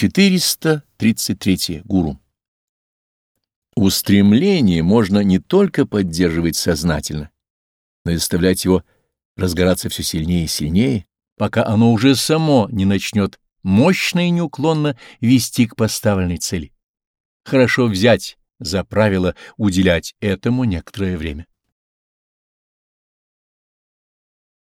433. Гуру. Устремление можно не только поддерживать сознательно, но и заставлять его разгораться все сильнее и сильнее, пока оно уже само не начнет мощно и неуклонно вести к поставленной цели. Хорошо взять за правило уделять этому некоторое время.